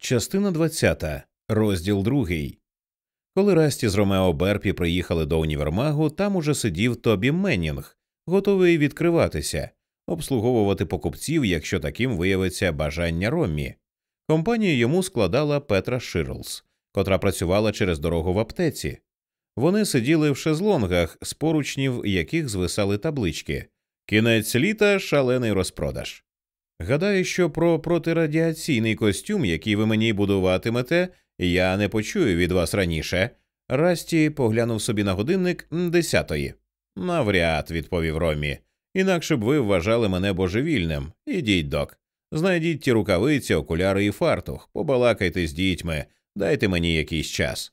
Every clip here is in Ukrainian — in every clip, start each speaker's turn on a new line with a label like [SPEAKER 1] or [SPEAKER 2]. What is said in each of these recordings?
[SPEAKER 1] Частина 20. Розділ 2. Коли Расті з Ромео Берпі приїхали до універмагу, там уже сидів Тобі Меннінг, готовий відкриватися, обслуговувати покупців, якщо таким виявиться бажання Роммі. Компанію йому складала Петра Ширлс, котра працювала через дорогу в аптеці. Вони сиділи в шезлонгах, з поручнів яких звисали таблички Кінець літа шалений розпродаж. Гадаю, що про протирадіаційний костюм, який ви мені будуватимете, я не почую від вас раніше. Расті поглянув собі на годинник десятої. Навряд, відповів Ромі. Інакше б ви вважали мене божевільним. Ідіть, док. Знайдіть ті рукавиці, окуляри і фартух, побалакайте з дітьми, дайте мені якийсь час.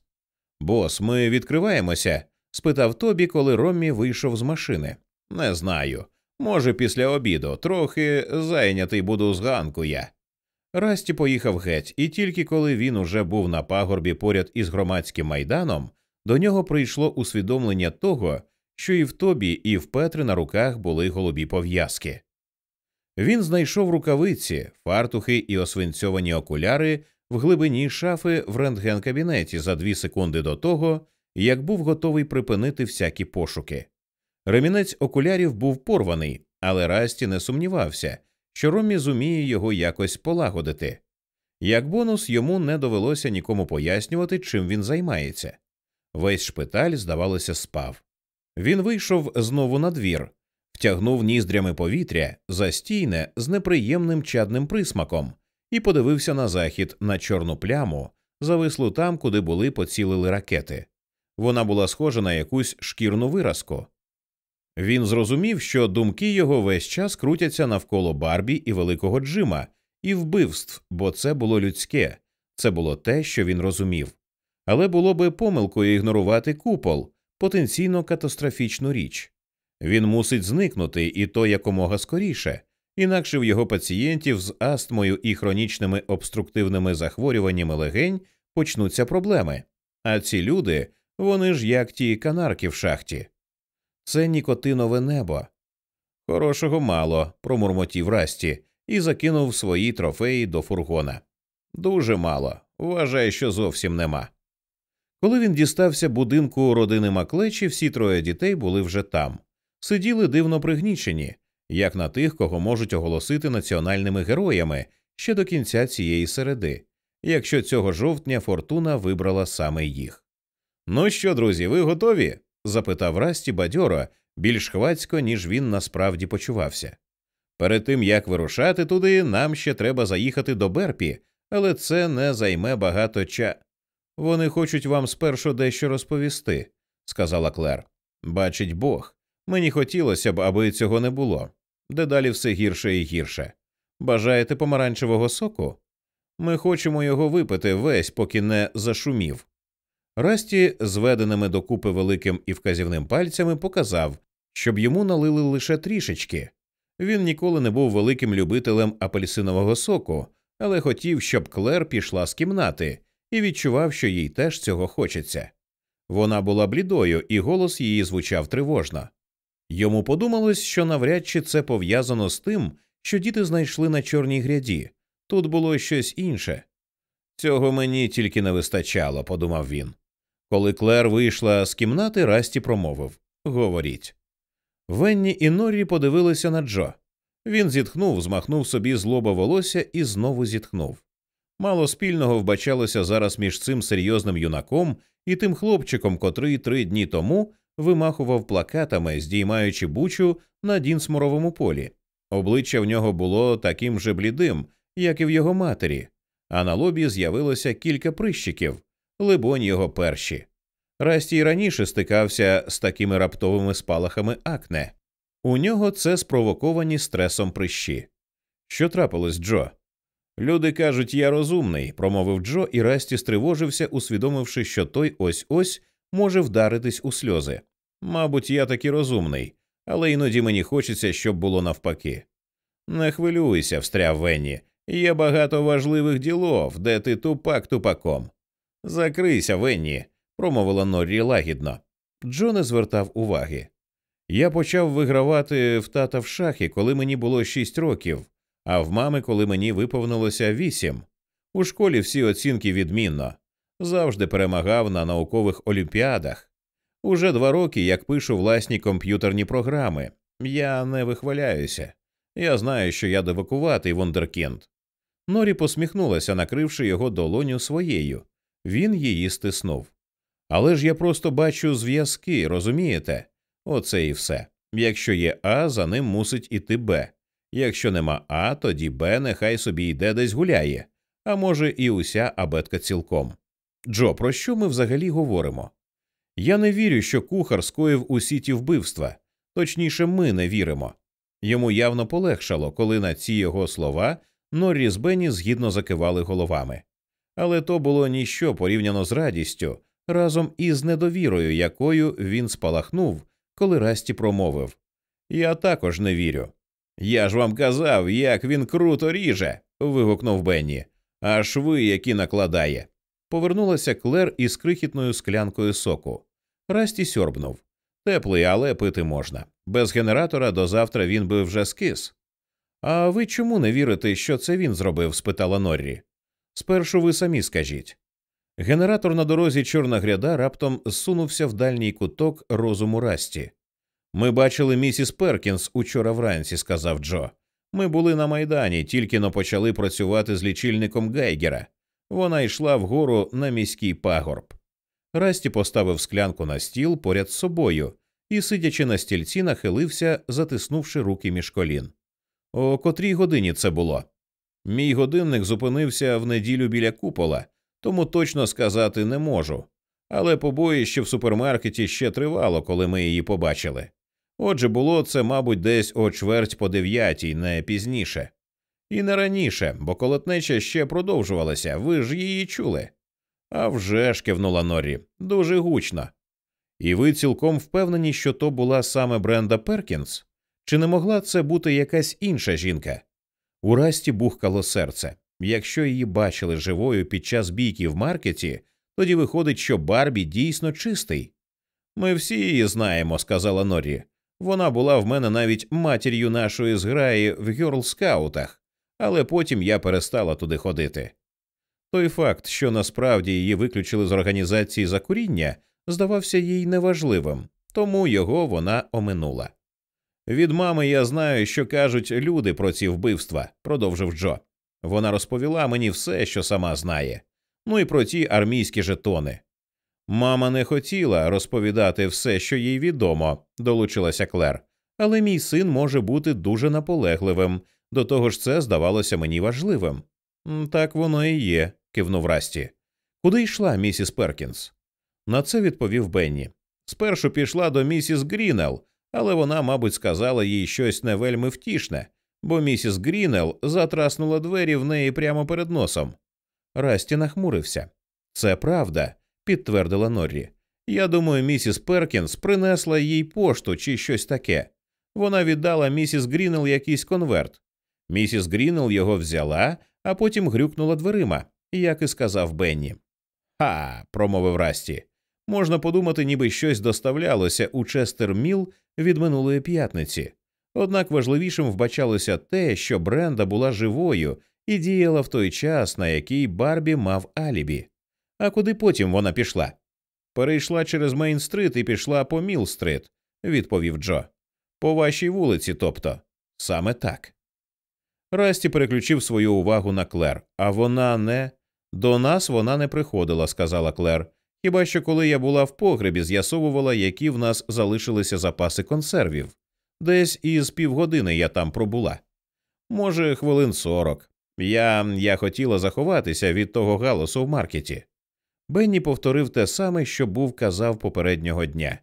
[SPEAKER 1] Бос, ми відкриваємося? спитав Тобі, коли Ромі вийшов з машини. Не знаю. Може, після обіду, трохи зайнятий буду з ганку я. Расті поїхав геть, і тільки коли він уже був на пагорбі поряд із громадським майданом, до нього прийшло усвідомлення того, що і в Тобі, і в Петри на руках були голубі пов'язки. Він знайшов рукавиці, фартухи і освинцьовані окуляри в глибині шафи в рентген-кабінеті за дві секунди до того, як був готовий припинити всякі пошуки. Ремінець окулярів був порваний, але Расті не сумнівався, що Ромі зуміє його якось полагодити. Як бонус, йому не довелося нікому пояснювати, чим він займається. Весь шпиталь, здавалося, спав. Він вийшов знову на двір, втягнув ніздрями повітря, застійне з неприємним чадним присмаком, і подивився на захід на чорну пляму, завислу там, куди були поцілили ракети. Вона була схожа на якусь шкірну виразку. Він зрозумів, що думки його весь час крутяться навколо Барбі і великого Джима, і вбивств, бо це було людське, це було те, що він розумів. Але було би помилкою ігнорувати купол, потенційно катастрофічну річ. Він мусить зникнути, і то якомога скоріше, інакше в його пацієнтів з астмою і хронічними обструктивними захворюваннями легень почнуться проблеми. А ці люди, вони ж як ті канарки в шахті. Це нікотинове небо. Хорошого мало, промурмотів Расті і закинув свої трофеї до фургона. Дуже мало. Вважаю, що зовсім нема. Коли він дістався будинку родини Маклечі, всі троє дітей були вже там, сиділи дивно пригнічені, як на тих, кого можуть оголосити національними героями ще до кінця цієї середи, якщо цього жовтня фортуна вибрала саме їх. Ну що, друзі, ви готові? Запитав Расті бадьоро більш хвацько, ніж він насправді почувався. Перед тим як вирушати туди, нам ще треба заїхати до Берпі, але це не займе багато ча. Вони хочуть вам спершу дещо розповісти, сказала Клер. Бачить Бог. Мені хотілося б, аби цього не було. Дедалі все гірше і гірше. Бажаєте помаранчевого соку? Ми хочемо його випити весь, поки не зашумів. Расті, зведеними докупи великим і вказівним пальцями, показав, щоб йому налили лише трішечки. Він ніколи не був великим любителем апельсинового соку, але хотів, щоб Клер пішла з кімнати, і відчував, що їй теж цього хочеться. Вона була блідою, і голос її звучав тривожно. Йому подумалось, що навряд чи це пов'язано з тим, що діти знайшли на чорній гряді. Тут було щось інше. Цього мені тільки не вистачало, подумав він. Коли Клер вийшла з кімнати, Расті промовив Говоріть. Венні і Норрі подивилися на Джо. Він зітхнув, змахнув собі з лоба волосся і знову зітхнув. Мало спільного вбачалося зараз між цим серйозним юнаком і тим хлопчиком, котрий три дні тому вимахував плакатами, здіймаючи бучу на Дінсморовому полі. Обличчя в нього було таким же блідим, як і в його матері, а на лобі з'явилося кілька прищиків, либонь його перші. Расті й раніше стикався з такими раптовими спалахами акне. У нього це спровоковані стресом прищі. Що трапилось, Джо? Люди кажуть, я розумний, промовив Джо, і Расті стривожився, усвідомивши, що той ось ось може вдаритись у сльози. Мабуть, я таки розумний, але іноді мені хочеться, щоб було навпаки. Не хвилюйся, встряв Венні. Є багато важливих ділов, де ти тупак тупаком. Закрийся, Венні, промовила Норрі лагідно. Джо не звертав уваги. Я почав вигравати в тата в шахи, коли мені було шість років, а в мами, коли мені виповнилося вісім. У школі всі оцінки відмінно, завжди перемагав на наукових олімпіадах. Уже два роки, як пишу власні комп'ютерні програми. Я не вихваляюся. Я знаю, що я девакуватий вундеркінд. Норі посміхнулася, накривши його долоню своєю. Він її стиснув. Але ж я просто бачу зв'язки, розумієте? Оце і все. Якщо є А, за ним мусить іти Б. Якщо нема А, тоді Б нехай собі йде десь гуляє, а може, і уся абетка цілком. Джо, про що ми взагалі говоримо? Я не вірю, що кухар скоїв усі ті вбивства, точніше, ми не віримо. Йому явно полегшало, коли на ці його слова Норрі з Бенні згідно закивали головами. Але то було ніщо порівняно з радістю, разом із недовірою, якою він спалахнув, коли Расті промовив Я також не вірю. Я ж вам казав, як він круто ріже. вигукнув Бенні. А шви, які накладає. Повернулася Клер із крихітною склянкою соку. Расті сьорбнув. Теплий, але пити можна. Без генератора до завтра він би вже скис. А ви чому не вірите, що це він зробив? спитала Норрі. Спершу ви самі скажіть. Генератор на дорозі чорна гряда раптом зсунувся в дальній куток розуму Расті. Ми бачили місіс Перкінс учора вранці, сказав Джо. Ми були на майдані, тільки но почали працювати з лічильником Гейгера. Вона йшла вгору на міський пагорб. Расті поставив склянку на стіл поряд з собою і, сидячи на стільці, нахилився, затиснувши руки між колін. О котрій годині це було? Мій годинник зупинився в неділю біля купола, тому точно сказати не можу. Але побоїще в супермаркеті ще тривало, коли ми її побачили. Отже, було це, мабуть, десь о чверть по дев'ятій, не пізніше. І не раніше, бо колотнеча ще продовжувалася, ви ж її чули. «А вже ж», – кивнула Норрі, дуже гучно. І ви цілком впевнені, що то була саме Бренда Перкінс? Чи не могла це бути якась інша жінка? У Расті бухкало серце. Якщо її бачили живою під час бійки в маркеті, тоді виходить, що Барбі дійсно чистий. Ми всі її знаємо, сказала Норрі. Вона була в мене навіть матір'ю нашої зграї в гьорлскаутах, але потім я перестала туди ходити. Той факт, що насправді її виключили з організації за куріння, здавався їй неважливим, тому його вона оминула. Від мами я знаю, що кажуть люди про ці вбивства, продовжив Джо. Вона розповіла мені все, що сама знає, ну і про ті армійські жетони. Мама не хотіла розповідати все, що їй відомо, долучилася Клер, але мій син може бути дуже наполегливим, до того ж це здавалося мені важливим. Так воно і є, кивнув Расті. Куди йшла місіс Перкінс? На це відповів Бенні. Спершу пішла до місіс Грінел, але вона, мабуть, сказала їй щось не вельми втішне, бо місіс Грінел затраснула двері в неї прямо перед носом. Расті нахмурився. Це правда, підтвердила Норрі. Я думаю, місіс Перкінс принесла їй пошту чи щось таке. Вона віддала місіс Грінел якийсь конверт. Місіс Грінел його взяла, а потім грюкнула дверима, як і сказав Бенні. Ха. промовив Расті. Можна подумати, ніби щось доставлялося у Честер Міл від минулої п'ятниці. Однак важливішим вбачалося те, що Бренда була живою і діяла в той час, на який Барбі мав алібі. А куди потім вона пішла? Перейшла через Мейн-стрит і пішла по Міл-стрит», – відповів Джо. По вашій вулиці, тобто, саме так. Расті переключив свою увагу на Клер, а вона не. До нас вона не приходила, сказала Клер. Хіба що коли я була в погребі, з'ясовувала, які в нас залишилися запаси консервів. Десь із півгодини я там пробула. Може, хвилин сорок. Я я хотіла заховатися від того галасу в маркеті. Бенні повторив те саме, що був казав попереднього дня.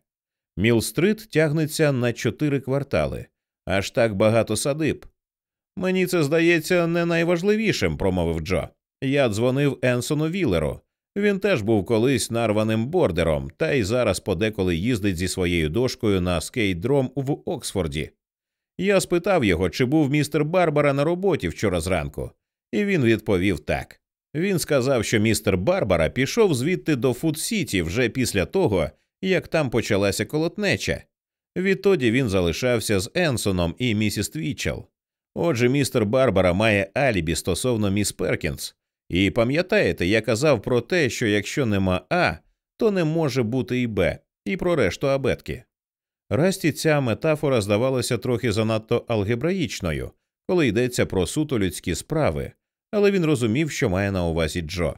[SPEAKER 1] Міл-стрит тягнеться на чотири квартали, аж так багато садиб. Мені це здається не найважливішим, промовив Джо. Я дзвонив Енсону Віллеру. Він теж був колись нарваним бордером, та й зараз подеколи їздить зі своєю дошкою на скейт-дром в Оксфорді. Я спитав його, чи був містер Барбара на роботі вчора зранку, і він відповів так. Він сказав, що містер Барбара пішов звідти до Фуд-Сіті вже після того, як там почалася колотнеча. Відтоді він залишався з Енсоном і місіс Твічел. Отже, містер Барбара має алібі стосовно міс Перкінс, І пам'ятаєте, я казав про те, що якщо нема А, то не може бути і Б, і про решту абетки. Расті ця метафора здавалася трохи занадто алгебраїчною, коли йдеться про суто людські справи, але він розумів, що має на увазі Джо.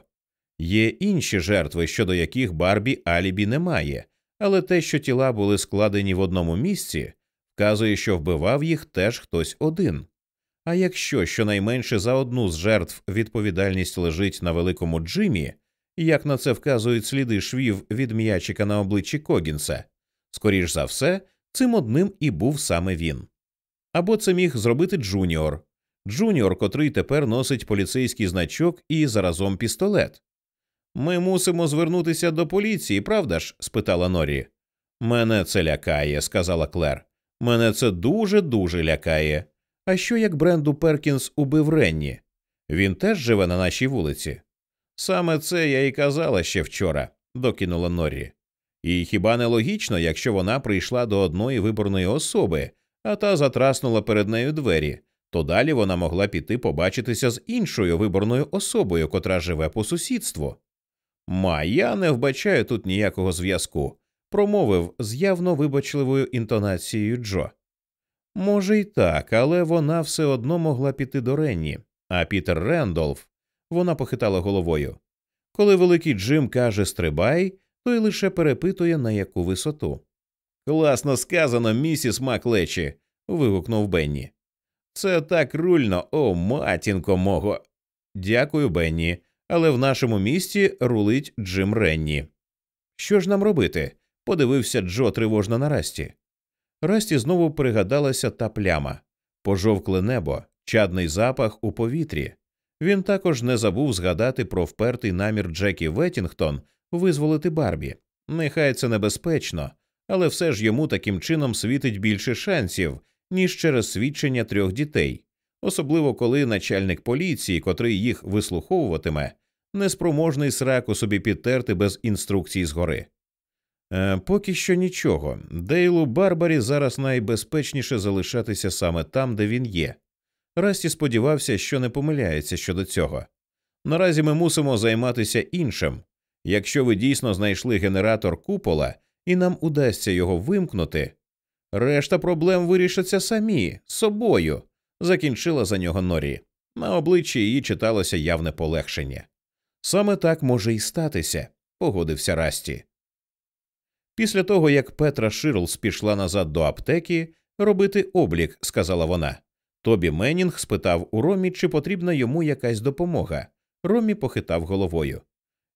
[SPEAKER 1] Є інші жертви, щодо яких Барбі алібі немає, але те, що тіла були складені в одному місці, вказує, що вбивав їх теж хтось один. А якщо щонайменше за одну з жертв відповідальність лежить на великому Джимі, як на це вказують сліди швів від м'ячика на обличчі Когінса, скоріш за все, цим одним і був саме він. Або це міг зробити Джуніор, Джуніор, котрий тепер носить поліцейський значок і заразом пістолет. Ми мусимо звернутися до поліції, правда ж? спитала Норрі. Мене це лякає, сказала Клер. Мене це дуже дуже лякає. А що як Бренду Перкінс убив Ренні? Він теж живе на нашій вулиці. Саме це я і казала ще вчора, докинула Норрі. І хіба не логічно, якщо вона прийшла до одної виборної особи, а та затраснула перед нею двері, то далі вона могла піти побачитися з іншою виборною особою, котра живе по сусідству. Ма, я не вбачаю тут ніякого зв'язку, промовив з явно вибачливою інтонацією Джо. Може, й так, але вона все одно могла піти до Ренні, а Пітер Рендолф вона похитала головою. Коли великий Джим каже стрибай, той лише перепитує на яку висоту. Класно сказано, місіс Маклечі. вигукнув Бенні. Це так рульно, о, матінко мого. Дякую, Бенні, але в нашому місті рулить Джим Ренні. Що ж нам робити? подивився Джо тривожно на Расті. Расті знову пригадалася та пляма пожовкле небо, чадний запах у повітрі. Він також не забув згадати про впертий намір Джекі Веттінгтон визволити Барбі. Нехай це небезпечно, але все ж йому таким чином світить більше шансів, ніж через свідчення трьох дітей, особливо коли начальник поліції, котрий їх вислуховуватиме, неспроможний сраку собі підтерти без інструкцій згори. Е, Поки що нічого. Дейлу Барбарі зараз найбезпечніше залишатися саме там, де він є. Расті сподівався, що не помиляється щодо цього. Наразі ми мусимо займатися іншим. Якщо ви дійсно знайшли генератор купола і нам удасться його вимкнути, решта проблем вирішаться самі собою, закінчила за нього Норі. На обличчі її читалося явне полегшення. Саме так може і статися, погодився Расті. Після того, як Петра Ширлс пішла назад до аптеки робити облік, сказала вона. Тобі Меннінг спитав у Ромі, чи потрібна йому якась допомога. Ромі похитав головою.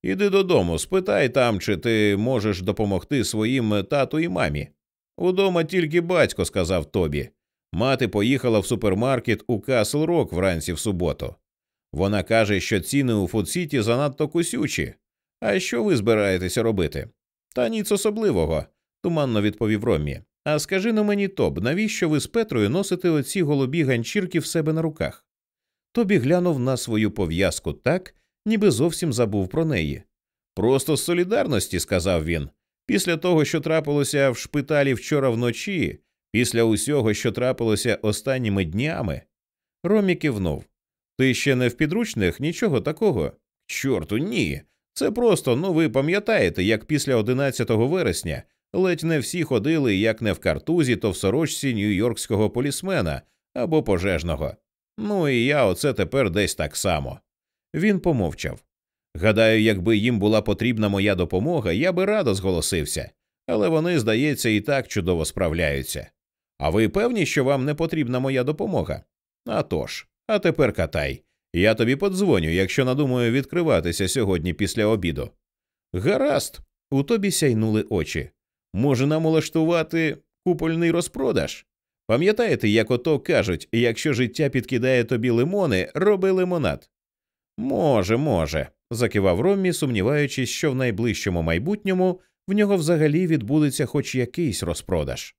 [SPEAKER 1] Іди додому, спитай там, чи ти можеш допомогти своїм тату і мамі. Удома тільки батько, сказав Тобі. Мати поїхала в супермаркет у Касл Рок вранці в суботу. Вона каже, що ціни у Фудсіті занадто кусючі. А що ви збираєтеся робити? Та ніц особливого, туманно відповів Ромі. А скажи на мені, Тоб, навіщо ви з Петрою носите оці голубі ганчірки в себе на руках? Тобі глянув на свою пов'язку так, ніби зовсім забув про неї. Просто з солідарності, сказав він. Після того, що трапилося в шпиталі вчора вночі, після усього, що трапилося останніми днями. Ромі кивнув. Ти ще не в підручних нічого такого? Чорту, ні. Це просто, ну ви пам'ятаєте, як після 11 вересня ледь не всі ходили як не в картузі, то в сорочці нью-йоркського полісмена або пожежного. Ну і я оце тепер десь так само. Він помовчав. Гадаю, якби їм була потрібна моя допомога, я би радо зголосився, але вони, здається, і так чудово справляються. А ви певні, що вам не потрібна моя допомога? А тож, а тепер катай. Я тобі подзвоню, якщо надумаю відкриватися сьогодні після обіду. Гаразд, у тобі сяйнули очі. Може нам улаштувати купольний розпродаж? Пам'ятаєте, як ото кажуть, якщо життя підкидає тобі лимони, роби лимонад? Може, може, закивав Роммі, сумніваючись, що в найближчому майбутньому в нього взагалі відбудеться хоч якийсь розпродаж.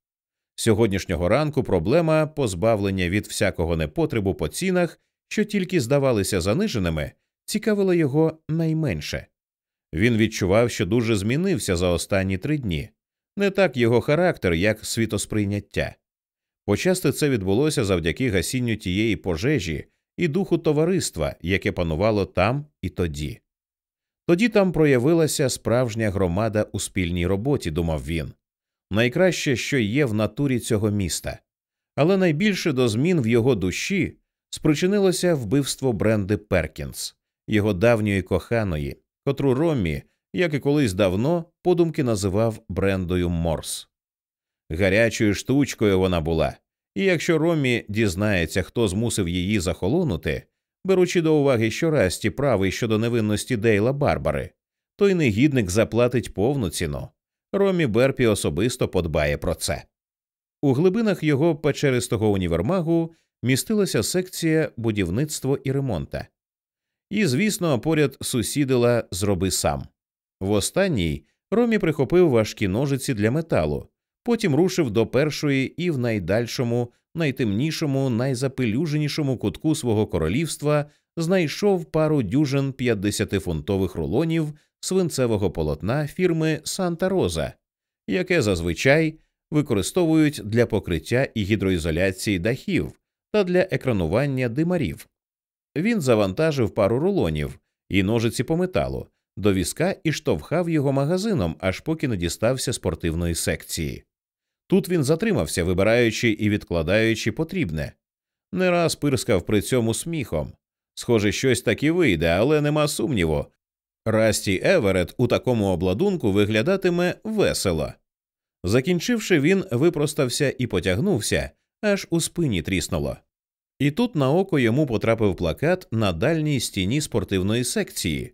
[SPEAKER 1] Сьогоднішнього ранку проблема позбавлення від всякого непотребу по цінах, що тільки здавалися заниженими, цікавила його найменше. Він відчував, що дуже змінився за останні три дні, не так його характер, як світосприйняття. Почасти це відбулося завдяки гасінню тієї пожежі і духу товариства, яке панувало там і тоді. Тоді там проявилася справжня громада у спільній роботі, думав він, найкраще, що є в натурі цього міста, але найбільше до змін в його душі спричинилося вбивство Бренди Перкінс, його давньої коханої, котру Роммі, як і колись давно, подумки називав Брендою Морс. Гарячою штучкою вона була, і якщо Роммі дізнається, хто змусив її захолонути, беручи до уваги, що Расті правий щодо невинності Дейла Барбари, той негідник заплатить повну ціну. Ромі Берпі особисто подбає про це. У глибинах його печеристого універмагу містилася секція будівництво і ремонта. І, звісно, поряд сусідила зроби сам. В останній Ромі прихопив важкі ножиці для металу, потім рушив до першої і в найдальшому, найтемнішому, найзапелюженішому кутку свого королівства знайшов пару дюжин 50-фунтових рулонів свинцевого полотна фірми Санта Роза, яке зазвичай використовують для покриття і гідроізоляції дахів та для екранування димарів. Він завантажив пару рулонів і ножиці по металу до візка і штовхав його магазином, аж поки не дістався спортивної секції. Тут він затримався, вибираючи і відкладаючи потрібне. Не раз пирскав при цьому сміхом. Схоже, щось таки вийде, але нема сумніву. Расті Еверет у такому обладунку виглядатиме весело. Закінчивши, він випростався і потягнувся, аж у спині тріснуло. І тут на око йому потрапив плакат на дальній стіні спортивної секції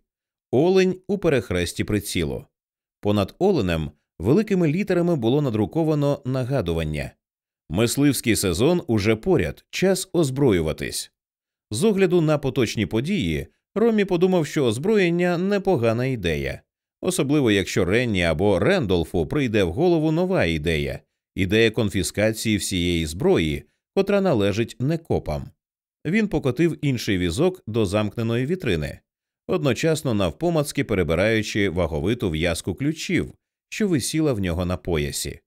[SPEAKER 1] Олень у перехресті прицілу. Понад оленем великими літерами було надруковано нагадування мисливський сезон уже поряд, час озброюватись. З огляду на поточні події, Ромі подумав, що озброєння непогана ідея, особливо якщо Ренні або Рендолфу прийде в голову нова ідея ідея конфіскації всієї зброї, котра належить некопам. Він покотив інший візок до замкненої вітрини, одночасно навпомацки перебираючи ваговиту в'язку ключів, що висіла в нього на поясі.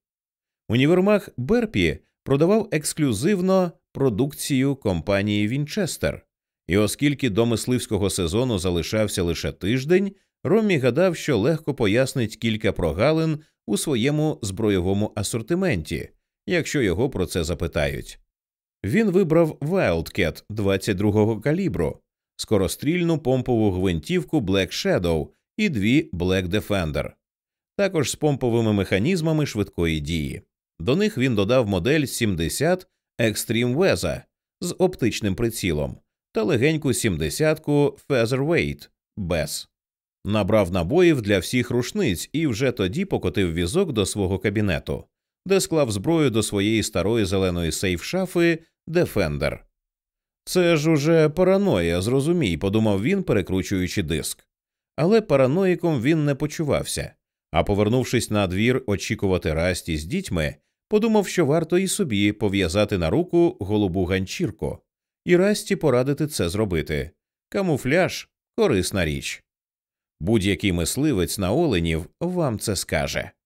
[SPEAKER 1] Універмаг Берпі продавав ексклюзивно продукцію компанії Вінчестер, і оскільки до мисливського сезону залишався лише тиждень, Роммі гадав, що легко пояснить кілька прогалин у своєму збройовому асортименті, якщо його про це запитають. Він вибрав Wildcat 22-го калібру, скорострільну помпову гвинтівку Black Shadow і дві Black Defender, також з помповими механізмами швидкої дії. До них він додав модель 70 Extreme Weza з оптичним прицілом та легеньку 70-ку Featherweight без. Набрав набоїв для всіх рушниць і вже тоді покотив візок до свого кабінету, де склав зброю до своєї старої зеленої сейф-шафи Defender. Це ж уже параноя, зрозумій, подумав він, перекручуючи диск. Але параноїком він не почувався, а повернувшись на двір очікувати расті з дітьми, подумав, що варто і собі пов'язати на руку голубу ганчірку, і расті порадити це зробити. Камуфляж корисна річ. Будь-який мисливець на оленів вам це скаже.